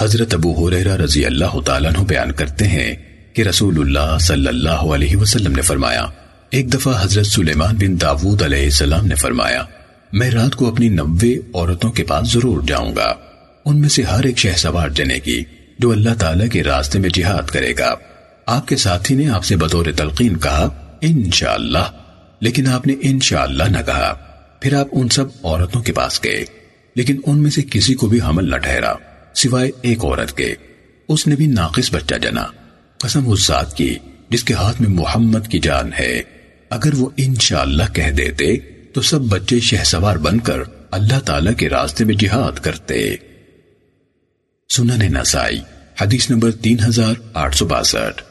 حضرت ابو حریرہ رضی اللہ تعالیٰ عنہ بیان کرتے ہیں کہ رسول اللہ صلی اللہ علیہ وسلم نے فرمایا، ایک دفعہ حضرت سلیمان بن داود علیہ السلام نے فرمایا، میں رات کو اپنی نوے عورتوں کے پاس ضرور جاؤں گا، ان میں سے ہر ایک شہ سوار جنے کی جو اللہ تعالیٰ کے راستے میں جہاد کرے گا۔ آپ کے ساتھی نے آپ سے بطور تلقین کہا، انشاءاللہ۔ لیکن آپ نے انشاءاللہ نہ کہا۔ پھر آپ ان سب عورتوں کے پاس گئے، لیکن ان میں سے کسی کو بھی حمل نہ ٹھہرا۔ سوائے ایک عورت کے، اس نے بھی ناقص بچہ جنا۔ قسم اس ذات کی جس کے ہاتھ میں محمد کی جان ہے۔ اگر وہ انشاءاللہ کہہ دیتے تو سب بچے شہ سوار بن کر اللہ تعالی کے راستے میں جہاد کرتے۔ سنن نسائی، حدیث نمبر تین ہزار آٹھ سو باسٹھ۔